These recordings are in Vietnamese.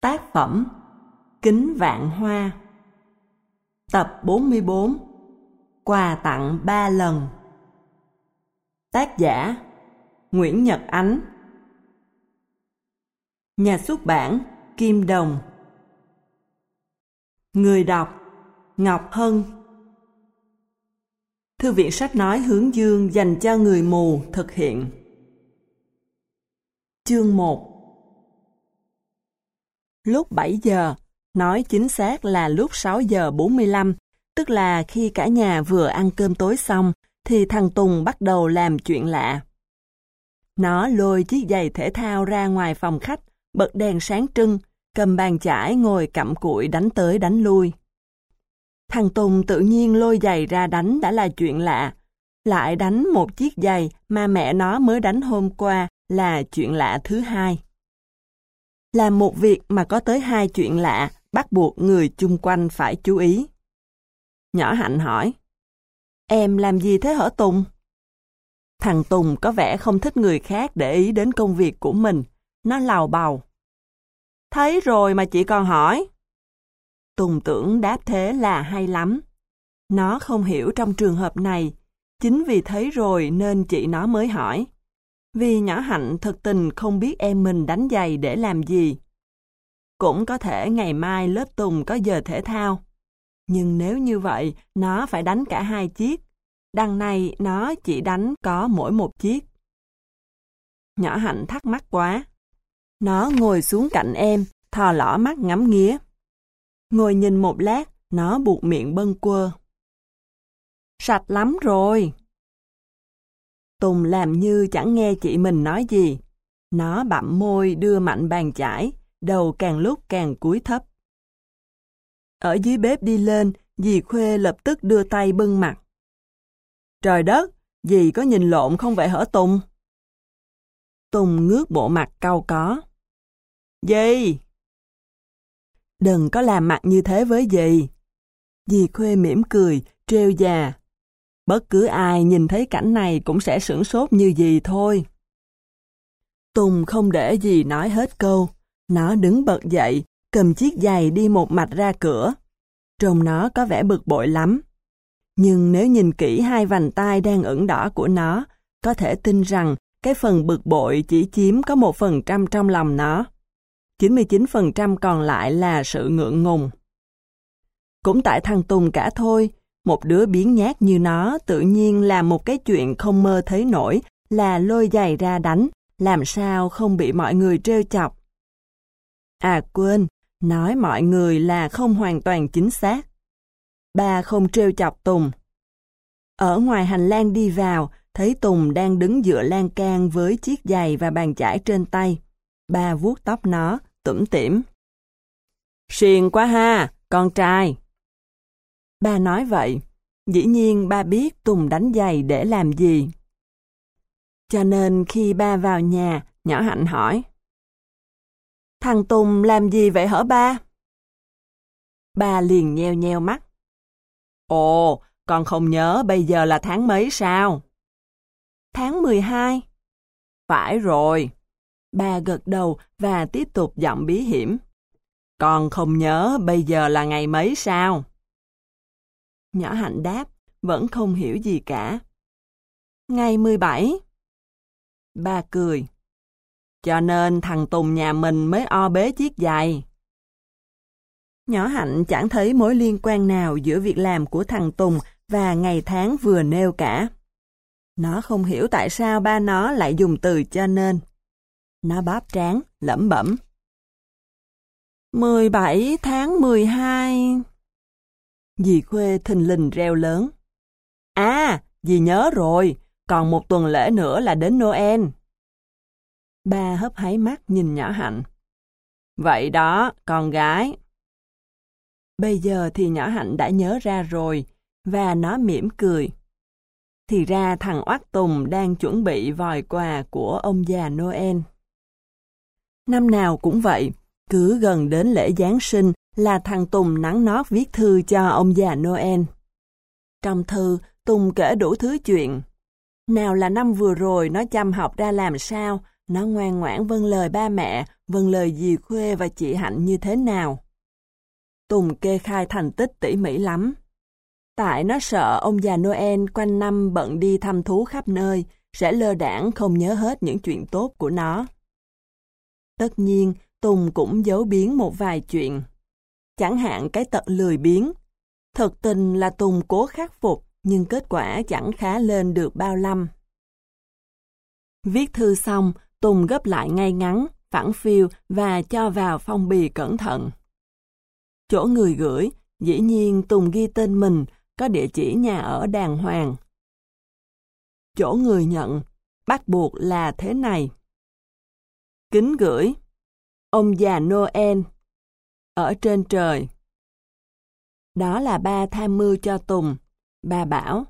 Tác phẩm Kính Vạn Hoa. Tập 44 Quà tặng ba lần. Tác giả Nguyễn Nhật Ánh. Nhà xuất bản Kim Đồng. Người đọc Ngọc Hân. Thư viện sách nói hướng dương dành cho người mù thực hiện. Chương 1 Lúc 7 giờ, nói chính xác là lúc 6 giờ 45, tức là khi cả nhà vừa ăn cơm tối xong, thì thằng Tùng bắt đầu làm chuyện lạ. Nó lôi chiếc giày thể thao ra ngoài phòng khách, bật đèn sáng trưng, cầm bàn chải ngồi cặm cụi đánh tới đánh lui. Thằng Tùng tự nhiên lôi giày ra đánh đã là chuyện lạ. Lại đánh một chiếc giày mà mẹ nó mới đánh hôm qua là chuyện lạ thứ hai là một việc mà có tới hai chuyện lạ, bắt buộc người chung quanh phải chú ý. Nhỏ Hạnh hỏi, Em làm gì thế hở Tùng? Thằng Tùng có vẻ không thích người khác để ý đến công việc của mình. Nó lào bào. Thấy rồi mà chị còn hỏi. Tùng tưởng đáp thế là hay lắm. Nó không hiểu trong trường hợp này. Chính vì thấy rồi nên chị nó mới hỏi. Vì nhỏ hạnh thật tình không biết em mình đánh giày để làm gì. Cũng có thể ngày mai lớp Tùng có giờ thể thao. Nhưng nếu như vậy, nó phải đánh cả hai chiếc. Đằng này nó chỉ đánh có mỗi một chiếc. Nhỏ hạnh thắc mắc quá. Nó ngồi xuống cạnh em, thò lỏ mắt ngắm nghía. Ngồi nhìn một lát, nó buộc miệng bâng quơ. Sạch lắm rồi. Tùng làm như chẳng nghe chị mình nói gì. Nó bặm môi đưa mạnh bàn chải, đầu càng lúc càng cúi thấp. Ở dưới bếp đi lên, dì Khuê lập tức đưa tay bưng mặt. Trời đất, dì có nhìn lộn không vậy hở Tùng? Tùng ngước bộ mặt cau có. Dì! Đừng có làm mặt như thế với dì. Dì Khuê mỉm cười, trêu già. Bất cứ ai nhìn thấy cảnh này cũng sẽ sửng sốt như gì thôi. Tùng không để gì nói hết câu. Nó đứng bật dậy, cầm chiếc giày đi một mạch ra cửa. Trông nó có vẻ bực bội lắm. Nhưng nếu nhìn kỹ hai vành tay đang ửng đỏ của nó, có thể tin rằng cái phần bực bội chỉ chiếm có một phần trăm trong lòng nó. 99% còn lại là sự ngượng ngùng. Cũng tại thằng Tùng cả thôi, một đứa biến nhát như nó tự nhiên làm một cái chuyện không mơ thấy nổi là lôi giày ra đánh, làm sao không bị mọi người trêu chọc. À quên, nói mọi người là không hoàn toàn chính xác. Ba không trêu chọc Tùng. Ở ngoài hành lang đi vào, thấy Tùng đang đứng dựa lan can với chiếc giày và bàn chải trên tay. Ba vuốt tóc nó, tủm tỉm. Xiền quá ha, con trai. Ba nói vậy, dĩ nhiên ba biết Tùng đánh giày để làm gì. Cho nên khi ba vào nhà, nhỏ hạnh hỏi. Thằng Tùng làm gì vậy hả ba? Ba liền nheo nheo mắt. Ồ, con không nhớ bây giờ là tháng mấy sao? Tháng 12. Phải rồi. Ba gật đầu và tiếp tục giọng bí hiểm. Con không nhớ bây giờ là ngày mấy sao? Nhỏ hạnh đáp, vẫn không hiểu gì cả. Ngày 17. Ba cười. Cho nên thằng Tùng nhà mình mới o bế chiếc giày. Nhỏ hạnh chẳng thấy mối liên quan nào giữa việc làm của thằng Tùng và ngày tháng vừa nêu cả. Nó không hiểu tại sao ba nó lại dùng từ cho nên. Nó bóp trán, lẩm bẩm. 17 tháng 12 Dì Khuê thình lình reo lớn. À, dì nhớ rồi, còn một tuần lễ nữa là đến Noel. Ba hấp háy mắt nhìn nhỏ Hạnh. Vậy đó, con gái. Bây giờ thì nhỏ Hạnh đã nhớ ra rồi, và nó mỉm cười. Thì ra thằng Oát Tùng đang chuẩn bị vòi quà của ông già Noel. Năm nào cũng vậy, cứ gần đến lễ Giáng sinh là thằng Tùng nắng nót viết thư cho ông già Noel. Trong thư, Tùng kể đủ thứ chuyện. Nào là năm vừa rồi nó chăm học ra làm sao, Nó ngoan ngoãn vâng lời ba mẹ, vâng lời dì Khuê và chị Hạnh như thế nào. Tùng kê khai thành tích tỉ mỉ lắm. Tại nó sợ ông già Noel quanh năm bận đi thăm thú khắp nơi, sẽ lơ đảng không nhớ hết những chuyện tốt của nó. Tất nhiên, Tùng cũng giấu biến một vài chuyện. Chẳng hạn cái tật lười biếng. Thực tình là Tùng cố khắc phục, nhưng kết quả chẳng khá lên được bao lâm. Viết thư xong, Tùng gấp lại ngay ngắn, phẳng phiêu và cho vào phong bì cẩn thận. Chỗ người gửi, dĩ nhiên Tùng ghi tên mình, có địa chỉ nhà ở đàng hoàng. Chỗ người nhận, bắt buộc là thế này. Kính gửi, ông già Noel, ở trên trời. Đó là ba tham mưu cho Tùng. Ba bảo,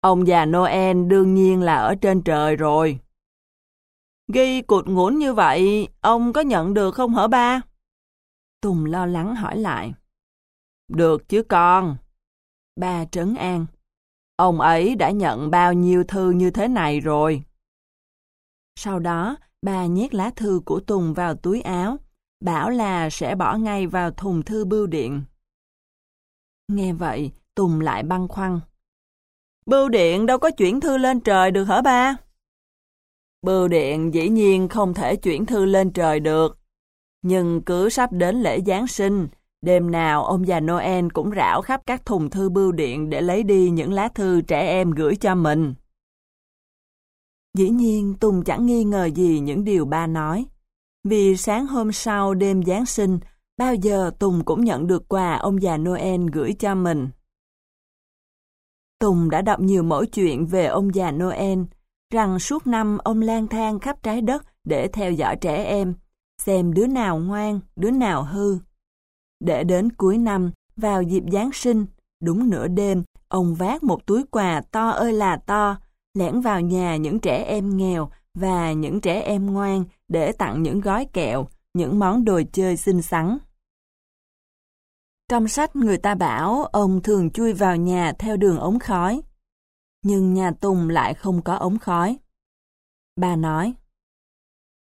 Ông già Noel đương nhiên là ở trên trời rồi. Ghi cụt ngủn như vậy, ông có nhận được không hả ba? Tùng lo lắng hỏi lại. Được chứ con. Ba trấn an. Ông ấy đã nhận bao nhiêu thư như thế này rồi. Sau đó, ba nhét lá thư của Tùng vào túi áo, bảo là sẽ bỏ ngay vào thùng thư bưu điện. Nghe vậy, Tùng lại băn khoăn. Bưu điện đâu có chuyển thư lên trời được hả ba? Bưu điện dĩ nhiên không thể chuyển thư lên trời được. Nhưng cứ sắp đến lễ Giáng sinh, đêm nào ông già Noel cũng rảo khắp các thùng thư bưu điện để lấy đi những lá thư trẻ em gửi cho mình. Dĩ nhiên Tùng chẳng nghi ngờ gì những điều ba nói. Vì sáng hôm sau đêm Giáng sinh, bao giờ Tùng cũng nhận được quà ông già Noel gửi cho mình. Tùng đã đọc nhiều mẫu chuyện về ông già Noel, rằng suốt năm ông lang thang khắp trái đất để theo dõi trẻ em, xem đứa nào ngoan, đứa nào hư. Để đến cuối năm, vào dịp Giáng sinh, đúng nửa đêm, ông vác một túi quà to ơi là to, lẻn vào nhà những trẻ em nghèo và những trẻ em ngoan để tặng những gói kẹo, những món đồ chơi xinh xắn. Trong sách người ta bảo ông thường chui vào nhà theo đường ống khói. Nhưng nhà Tùng lại không có ống khói. Bà nói,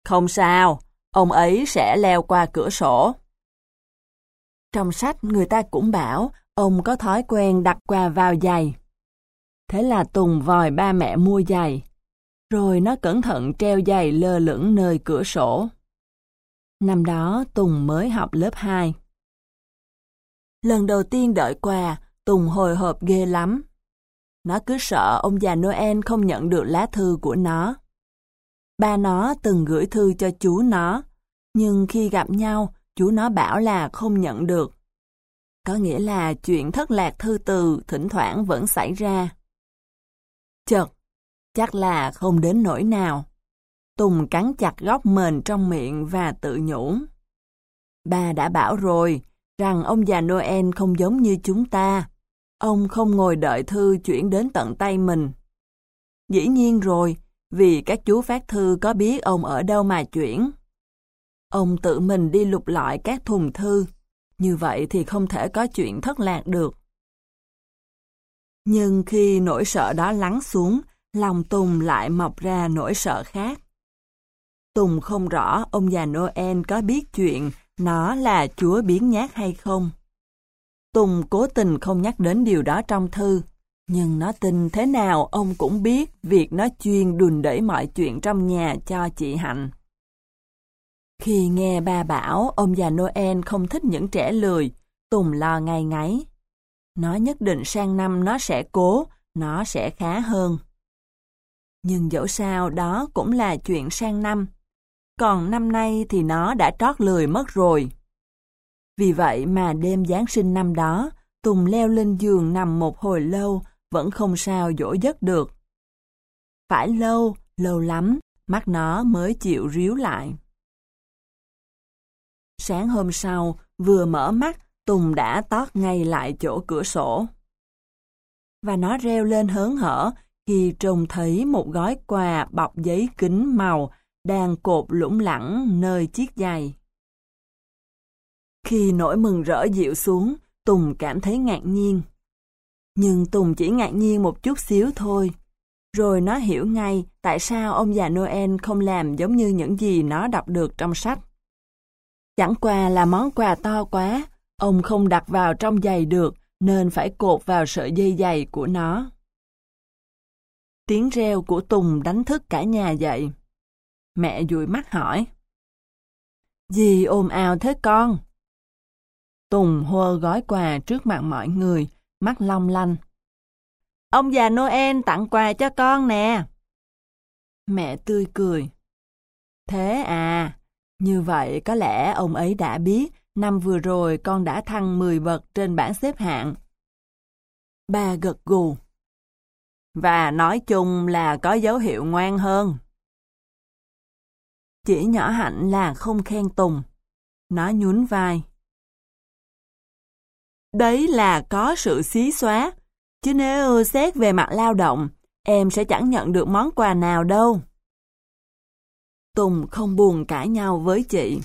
Không sao, ông ấy sẽ leo qua cửa sổ. Trong sách người ta cũng bảo ông có thói quen đặt quà vào giày. Thế là Tùng vòi ba mẹ mua giày. Rồi nó cẩn thận treo giày lơ lửng nơi cửa sổ. Năm đó Tùng mới học lớp 2. Lần đầu tiên đợi quà, Tùng hồi hộp ghê lắm. Nó cứ sợ ông già Noel không nhận được lá thư của nó. Ba nó từng gửi thư cho chú nó, nhưng khi gặp nhau, chú nó bảo là không nhận được. Có nghĩa là chuyện thất lạc thư từ thỉnh thoảng vẫn xảy ra. Chật, chắc là không đến nỗi nào. Tùng cắn chặt góc mền trong miệng và tự nhủ. bà đã bảo rồi, rằng ông già Noel không giống như chúng ta. Ông không ngồi đợi thư chuyển đến tận tay mình. Dĩ nhiên rồi, vì các chú phát thư có biết ông ở đâu mà chuyển. Ông tự mình đi lục lọi các thùng thư, như vậy thì không thể có chuyện thất lạc được. Nhưng khi nỗi sợ đó lắng xuống, lòng Tùng lại mọc ra nỗi sợ khác. Tùng không rõ ông già Noel có biết chuyện nó là chúa biến nhát hay không. Tùng cố tình không nhắc đến điều đó trong thư, nhưng nó tin thế nào ông cũng biết việc nó chuyên đùn đẩy mọi chuyện trong nhà cho chị Hạnh. Khi nghe ba bảo ông già Noel không thích những trẻ lười, Tùng lo ngay ngáy. Nó nhất định sang năm nó sẽ cố, nó sẽ khá hơn. Nhưng dẫu sao đó cũng là chuyện sang năm, còn năm nay thì nó đã trót lười mất rồi. Vì vậy mà đêm Giáng sinh năm đó, Tùng leo lên giường nằm một hồi lâu, vẫn không sao dỗ giấc được. Phải lâu, lâu lắm, mắt nó mới chịu ríu lại. Sáng hôm sau, vừa mở mắt, Tùng đã tót ngay lại chỗ cửa sổ. Và nó reo lên hớn hở khi trông thấy một gói quà bọc giấy kính màu đang cột lủng lẳng nơi chiếc giày. Khi nỗi mừng rỡ dịu xuống, Tùng cảm thấy ngạc nhiên. Nhưng Tùng chỉ ngạc nhiên một chút xíu thôi. rồi nó hiểu ngay tại sao ông già Noel không làm giống như những gì nó đọc được trong sách. Chẳng qua là món quà to quá, ông không đặt vào trong giày được nên phải cột vào sợi dây giày của nó. Tiếng reo của Tùng đánh thức cả nhà dậy. Mẹ dụi mắt hỏi. Gì ồn ào thế con? Tùng hô gói quà trước mặt mọi người, mắt long lanh. Ông già Noel tặng quà cho con nè. Mẹ tươi cười. Thế à, như vậy có lẽ ông ấy đã biết năm vừa rồi con đã thăng 10 bậc trên bảng xếp hạng. Ba gật gù. Và nói chung là có dấu hiệu ngoan hơn. Chỉ nhỏ hạnh là không khen Tùng. Nó nhún vai. Đấy là có sự xí xóa, chứ nếu xét về mặt lao động, em sẽ chẳng nhận được món quà nào đâu. Tùng không buồn cãi nhau với chị.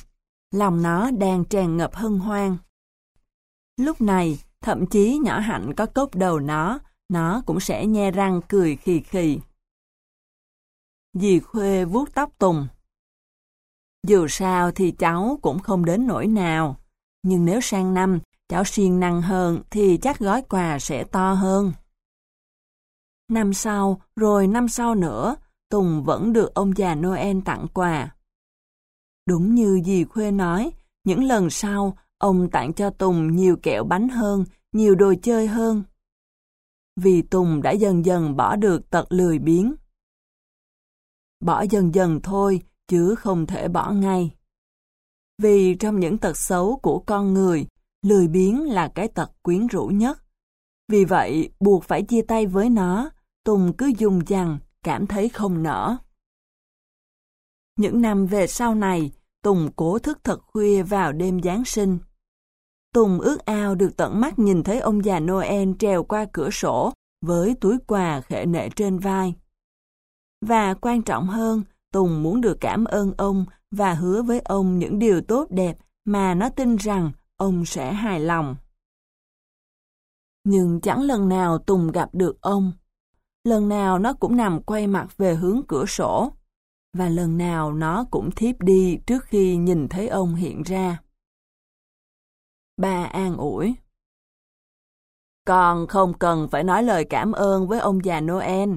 Lòng nó đang tràn ngập hân hoan. Lúc này, thậm chí nhỏ hạnh có cốc đầu nó, nó cũng sẽ nhe răng cười khì khì. Dì Khuê vuốt tóc Tùng. Dù sao thì cháu cũng không đến nỗi nào. Nhưng nếu sang năm cháu siêng năng hơn thì chắc gói quà sẽ to hơn. Năm sau, rồi năm sau nữa, Tùng vẫn được ông già Noel tặng quà. Đúng như dì Khuê nói, những lần sau, ông tặng cho Tùng nhiều kẹo bánh hơn, nhiều đồ chơi hơn. Vì Tùng đã dần dần bỏ được tật lười biếng. Bỏ dần dần thôi, chứ không thể bỏ ngay. Vì trong những tật xấu của con người, lười biếng là cái tật quyến rũ nhất. Vì vậy, buộc phải chia tay với nó, Tùng cứ dùng dằn, cảm thấy không nở. Những năm về sau này, Tùng cố thức thật khuya vào đêm Giáng sinh. Tùng ước ao được tận mắt nhìn thấy ông già Noel trèo qua cửa sổ với túi quà khệ nệ trên vai. Và quan trọng hơn, Tùng muốn được cảm ơn ông và hứa với ông những điều tốt đẹp mà nó tin rằng ông sẽ hài lòng. Nhưng chẳng lần nào Tùng gặp được ông. Lần nào nó cũng nằm quay mặt về hướng cửa sổ. Và lần nào nó cũng thiếp đi trước khi nhìn thấy ông hiện ra. Ba an ủi. Con không cần phải nói lời cảm ơn với ông già Noel.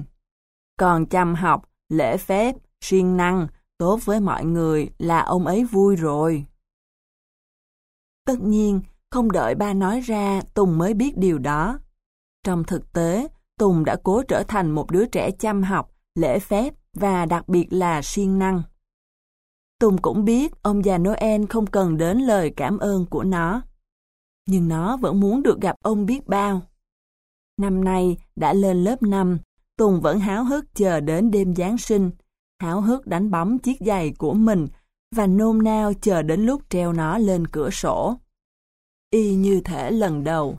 Con chăm học, lễ phép, siêng năng, tốt với mọi người là ông ấy vui rồi. Tất nhiên, không đợi ba nói ra, Tùng mới biết điều đó. Trong thực tế, Tùng đã cố trở thành một đứa trẻ chăm học, lễ phép và đặc biệt là siêng năng. Tùng cũng biết ông già Noel không cần đến lời cảm ơn của nó. Nhưng nó vẫn muốn được gặp ông biết bao. Năm nay đã lên lớp 5, Tùng vẫn háo hức chờ đến đêm Giáng sinh, háo hức đánh bóng chiếc giày của mình và nôn nao chờ đến lúc treo nó lên cửa sổ. Y như thể lần đầu.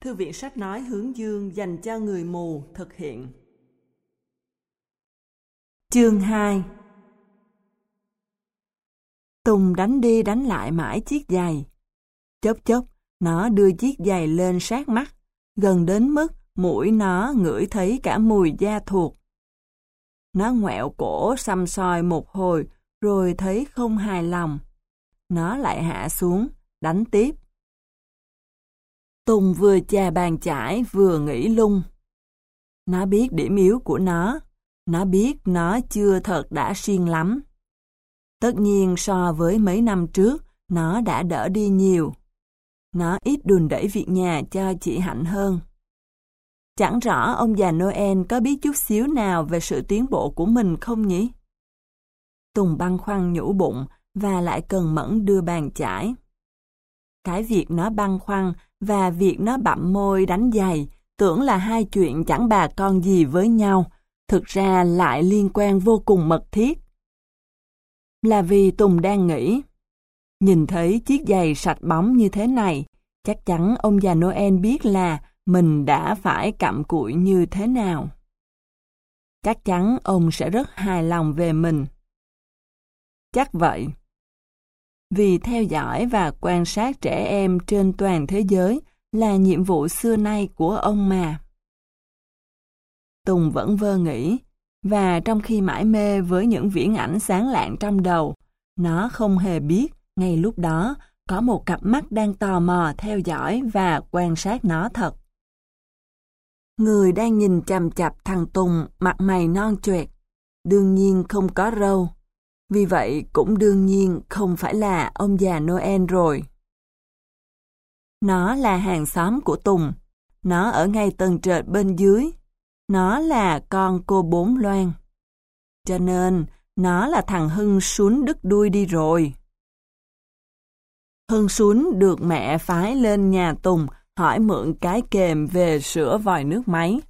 Thư viện sách nói hướng dương dành cho người mù thực hiện. Chương 2 Tùng đánh đi đánh lại mãi chiếc giày. Chốc chốc, nó đưa chiếc giày lên sát mắt, gần đến mức mũi nó ngửi thấy cả mùi da thuộc. Nó ngoẹo cổ xăm soi một hồi, rồi thấy không hài lòng. Nó lại hạ xuống, đánh tiếp. Tùng vừa chà bàn chải vừa nghĩ lung. Nó biết điểm yếu của nó, nó biết nó chưa thật đã siêng lắm. Tất nhiên so với mấy năm trước, nó đã đỡ đi nhiều. Nó ít đùn đẩy việc nhà cho chị Hạnh hơn. Chẳng rõ ông già Noel có biết chút xíu nào về sự tiến bộ của mình không nhỉ? Tùng băn khoăn nhũ bụng và lại cần mẫn đưa bàn chải. Cái việc nó băn khoăn và việc nó bặm môi đánh giày tưởng là hai chuyện chẳng bà con gì với nhau, thực ra lại liên quan vô cùng mật thiết. Là vì Tùng đang nghĩ, nhìn thấy chiếc giày sạch bóng như thế này, chắc chắn ông già Noel biết là mình đã phải cặm cụi như thế nào. Chắc chắn ông sẽ rất hài lòng về mình. Chắc vậy. Vì theo dõi và quan sát trẻ em trên toàn thế giới là nhiệm vụ xưa nay của ông mà. Tùng vẫn vơ nghĩ, và trong khi mãi mê với những viễn ảnh sáng lạng trong đầu, nó không hề biết ngay lúc đó có một cặp mắt đang tò mò theo dõi và quan sát nó thật. Người đang nhìn chằm chặp thằng Tùng mặt mày non chuệt, đương nhiên không có râu. Vì vậy cũng đương nhiên không phải là ông già Noel rồi. Nó là hàng xóm của Tùng. Nó ở ngay tầng trệt bên dưới. Nó là con cô Bốn Loan. Cho nên, nó là thằng Hưng xuống đứt đuôi đi rồi. Hưng xuống được mẹ phái lên nhà Tùng hỏi mượn cái kềm về sửa vòi nước máy.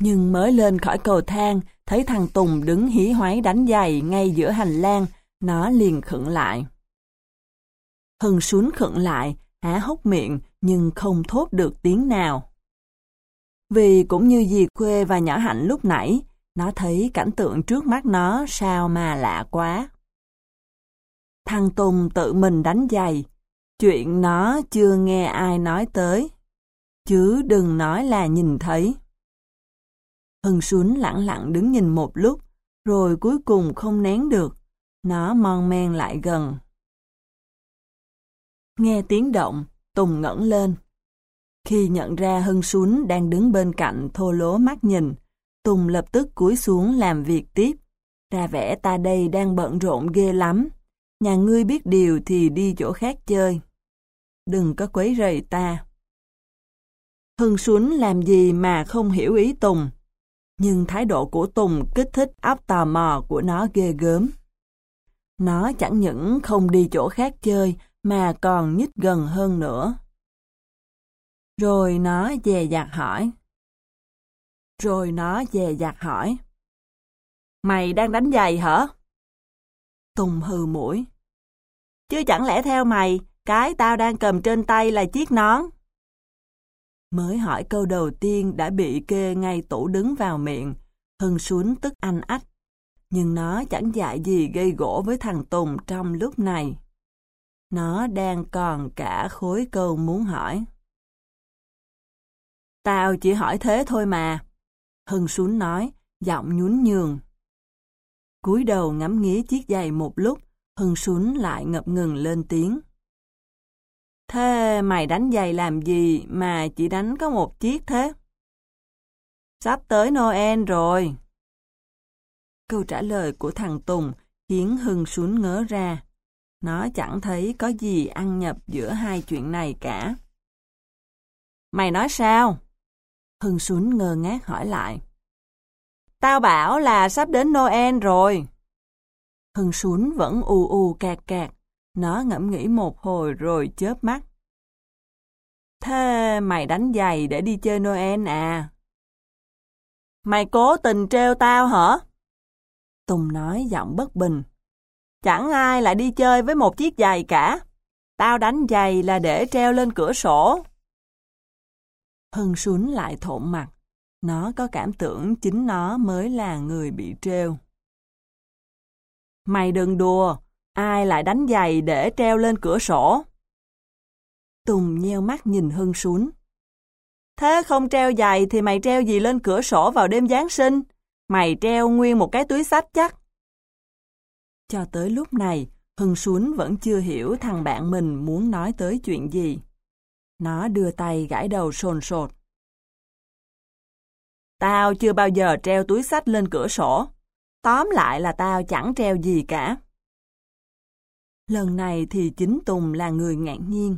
Nhưng mới lên khỏi cầu thang, thấy thằng Tùng đứng hí hoáy đánh giày ngay giữa hành lang, nó liền khựng lại. Hưng xuống khựng lại, há hốc miệng nhưng không thốt được tiếng nào. Vì cũng như dì Khuê và nhỏ Hạnh lúc nãy, nó thấy cảnh tượng trước mắt nó sao mà lạ quá. Thằng Tùng tự mình đánh giày, chuyện nó chưa nghe ai nói tới, chứ đừng nói là nhìn thấy. Hưng Xuân lặng lặng đứng nhìn một lúc, rồi cuối cùng không nén được, nó mon men lại gần. Nghe tiếng động, Tùng ngẩng lên. Khi nhận ra Hưng Xuân đang đứng bên cạnh thô lố mắt nhìn, Tùng lập tức cúi xuống làm việc tiếp. Ra vẻ ta đây đang bận rộn ghê lắm. Nhà ngươi biết điều thì đi chỗ khác chơi. Đừng có quấy rầy ta. Hưng Xuân làm gì mà không hiểu ý Tùng. Nhưng thái độ của Tùng kích thích óc tò mò của nó ghê gớm. Nó chẳng những không đi chỗ khác chơi mà còn nhích gần hơn nữa. Rồi nó dè dặt hỏi. Rồi nó dè dặt hỏi. Mày đang đánh giày hả? Tùng hừ mũi. Chứ chẳng lẽ theo mày, cái tao đang cầm trên tay là chiếc nón? Mới hỏi câu đầu tiên đã bị kê ngay tủ đứng vào miệng, hưng xuống tức anh ách. Nhưng nó chẳng dạy gì gây gỗ với thằng Tùng trong lúc này. Nó đang còn cả khối câu muốn hỏi. Tao chỉ hỏi thế thôi mà. Hưng xuống nói, giọng nhún nhường. cúi đầu ngắm nghía chiếc giày một lúc, Hưng xuống lại ngập ngừng lên tiếng. Thế mày đánh giày làm gì mà chỉ đánh có một chiếc thế? Sắp tới Noel rồi. Câu trả lời của thằng Tùng khiến Hưng xuống ngớ ra. Nó chẳng thấy có gì ăn nhập giữa hai chuyện này cả. Mày nói sao? Hưng xuống ngơ ngác hỏi lại. Tao bảo là sắp đến Noel rồi. Hưng xuống vẫn ù ù cạc cạc. Nó ngẫm nghĩ một hồi rồi chớp mắt. Thế mày đánh giày để đi chơi Noel à? Mày cố tình treo tao hả? Tùng nói giọng bất bình. Chẳng ai lại đi chơi với một chiếc giày cả. Tao đánh giày là để treo lên cửa sổ. Hân Xuân lại thộn mặt. Nó có cảm tưởng chính nó mới là người bị treo. Mày đừng đùa, ai lại đánh giày để treo lên cửa sổ? Tùng nheo mắt nhìn Hưng xuống. Thế không treo giày thì mày treo gì lên cửa sổ vào đêm Giáng sinh? Mày treo nguyên một cái túi sách chắc. Cho tới lúc này, Hưng xuống vẫn chưa hiểu thằng bạn mình muốn nói tới chuyện gì. Nó đưa tay gãi đầu sồn sột. Tao chưa bao giờ treo túi sách lên cửa sổ. Tóm lại là tao chẳng treo gì cả. Lần này thì chính Tùng là người ngạc nhiên.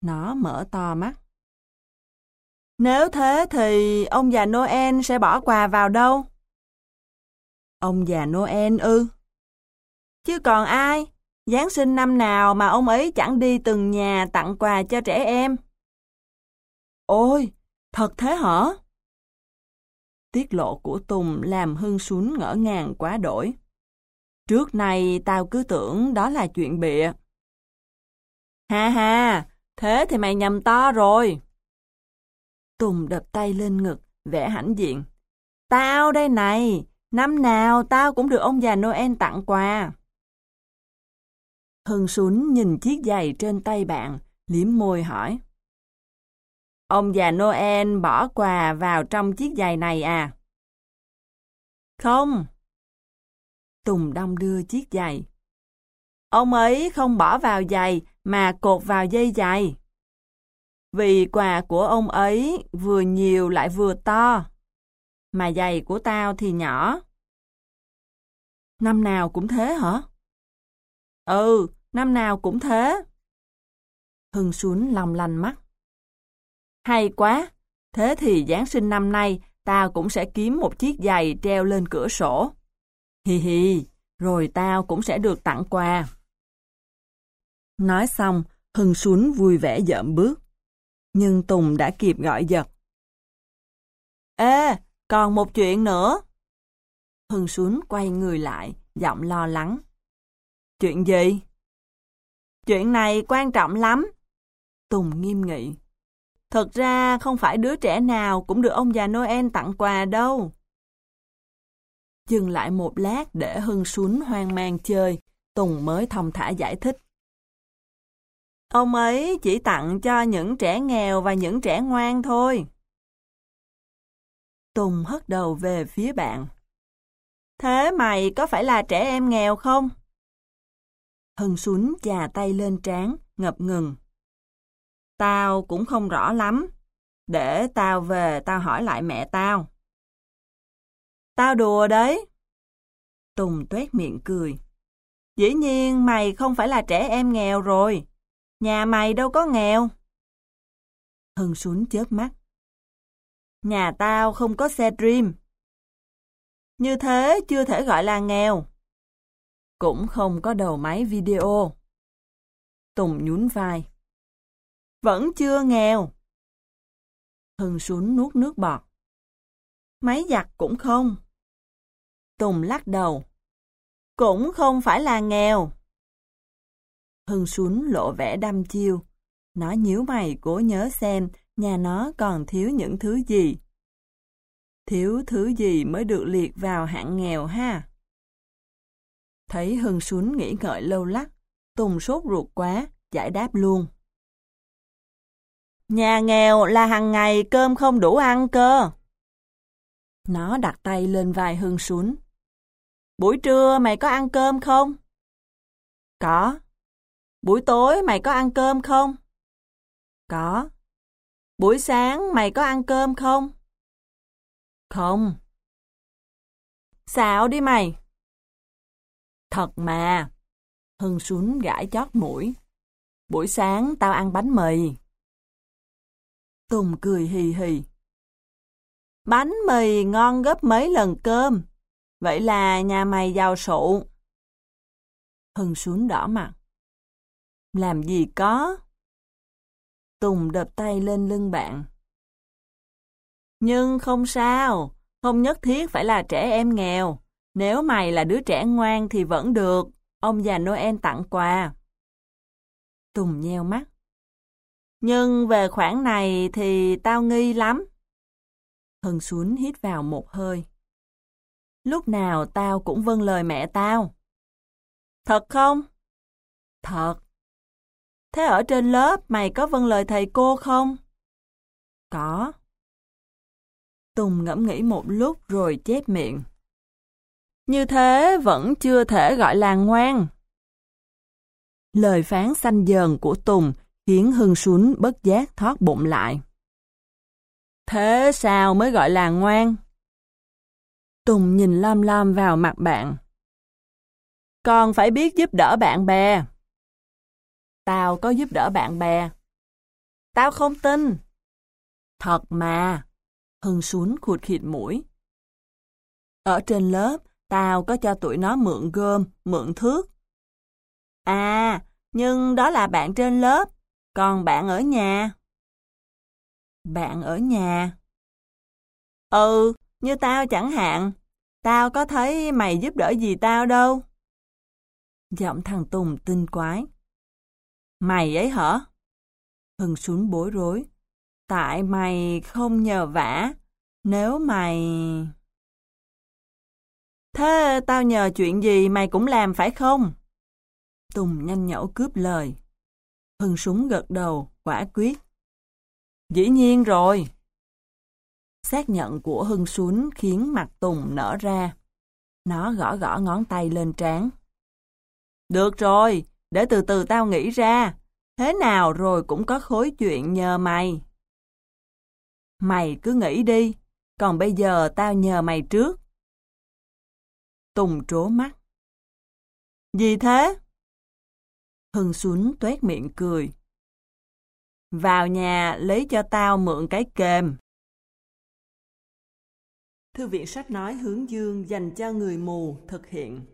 Nó mở to mắt. Nếu thế thì ông già Noel sẽ bỏ quà vào đâu? Ông già Noel ư? Chứ còn ai? Giáng sinh năm nào mà ông ấy chẳng đi từng nhà tặng quà cho trẻ em? Ôi, thật thế hả? Tiết lộ của Tùng làm Hưng Xuân ngỡ ngàng quá đổi. Trước này tao cứ tưởng đó là chuyện bịa. Ha ha, thế thì mày nhầm to rồi. Tùng đập tay lên ngực, vẽ hãnh diện. Tao đây này, năm nào tao cũng được ông già Noel tặng quà. Hưng Xuân nhìn chiếc giày trên tay bạn, liếm môi hỏi. Ông già Noel bỏ quà vào trong chiếc giày này à? Không. Tùng đong đưa chiếc giày. Ông ấy không bỏ vào giày mà cột vào dây giày. Vì quà của ông ấy vừa nhiều lại vừa to. Mà giày của tao thì nhỏ. Năm nào cũng thế hả? Ừ, năm nào cũng thế. Hưng xuống lòng lành mắt. Hay quá, thế thì Giáng sinh năm nay tao cũng sẽ kiếm một chiếc giày treo lên cửa sổ. Hi hi, rồi tao cũng sẽ được tặng quà. Nói xong, Hưng xuống vui vẻ dợm bước. Nhưng Tùng đã kịp gọi giật. Ê, còn một chuyện nữa. Hưng xuống quay người lại, giọng lo lắng. Chuyện gì? Chuyện này quan trọng lắm. Tùng nghiêm nghị. Thật ra không phải đứa trẻ nào cũng được ông già Noel tặng quà đâu. Dừng lại một lát để Hưng xuống hoang mang chơi, Tùng mới thông thả giải thích. Ông ấy chỉ tặng cho những trẻ nghèo và những trẻ ngoan thôi. Tùng hất đầu về phía bạn. Thế mày có phải là trẻ em nghèo không? hưng xuống chà tay lên trán, ngập ngừng. Tao cũng không rõ lắm. Để tao về tao hỏi lại mẹ tao. Tao đùa đấy. Tùng tuét miệng cười. Dĩ nhiên mày không phải là trẻ em nghèo rồi. Nhà mày đâu có nghèo. Hân xuống chớp mắt. Nhà tao không có xe Dream. Như thế chưa thể gọi là nghèo. Cũng không có đầu máy video. Tùng nhún vai. Vẫn chưa nghèo. Hưng xuống nuốt nước bọt. Máy giặt cũng không. Tùng lắc đầu. Cũng không phải là nghèo. Hưng xuống lộ vẻ đăm chiêu. Nó nhíu mày cố nhớ xem nhà nó còn thiếu những thứ gì. Thiếu thứ gì mới được liệt vào hạng nghèo ha? Thấy Hưng xuống nghĩ ngợi lâu lắc, Tùng sốt ruột quá, giải đáp luôn. Nhà nghèo là hàng ngày cơm không đủ ăn cơ. Nó đặt tay lên vai Hưng xuống. Buổi trưa mày có ăn cơm không? Có. Buổi tối mày có ăn cơm không? Có. Buổi sáng mày có ăn cơm không? Không. Xạo đi mày. Thật mà. Hưng xuống gãi chót mũi. Buổi sáng tao ăn bánh mì. Tùng cười hì hì. Bánh mì ngon gấp mấy lần cơm. Vậy là nhà mày giàu sụ. Hưng xuống đỏ mặt. Làm gì có? Tùng đập tay lên lưng bạn. Nhưng không sao, không nhất thiết phải là trẻ em nghèo. Nếu mày là đứa trẻ ngoan thì vẫn được, ông già Noel tặng quà. Tùng nheo mắt. Nhưng về khoản này thì tao nghi lắm. Hân xuống hít vào một hơi. Lúc nào tao cũng vâng lời mẹ tao. Thật không? Thật. Thế ở trên lớp mày có vâng lời thầy cô không? Có. Tùng ngẫm nghĩ một lúc rồi chép miệng. Như thế vẫn chưa thể gọi là ngoan. Lời phán xanh dờn của Tùng khiến Hưng Xuân bất giác thoát bụng lại. Thế sao mới gọi là ngoan? Tùng nhìn lam lam vào mặt bạn. Con phải biết giúp đỡ bạn bè. Tao có giúp đỡ bạn bè. Tao không tin. Thật mà. Hưng xuống khụt khịt mũi. Ở trên lớp, tao có cho tụi nó mượn gom, mượn thước. À, nhưng đó là bạn trên lớp, còn bạn ở nhà. Bạn ở nhà. Ừ, như tao chẳng hạn. Tao có thấy mày giúp đỡ gì tao đâu. Giọng thằng Tùng tinh quái. Mày ấy hả? Hưng xuống bối rối. Tại mày không nhờ vả. Nếu mày... Thế tao nhờ chuyện gì mày cũng làm phải không? Tùng nhanh nhẩu cướp lời. Hưng súng gật đầu, quả quyết. Dĩ nhiên rồi. Xác nhận của Hưng súng khiến mặt Tùng nở ra. Nó gõ gõ ngón tay lên trán. Được rồi, để từ từ tao nghĩ ra. Thế nào rồi cũng có khối chuyện nhờ mày. Mày cứ nghĩ đi, còn bây giờ tao nhờ mày trước. Tùng trố mắt. Gì thế? Hưng Xuân tuét miệng cười. Vào nhà, lấy cho tao mượn cái kềm. Thư viện sách nói hướng dương dành cho người mù thực hiện.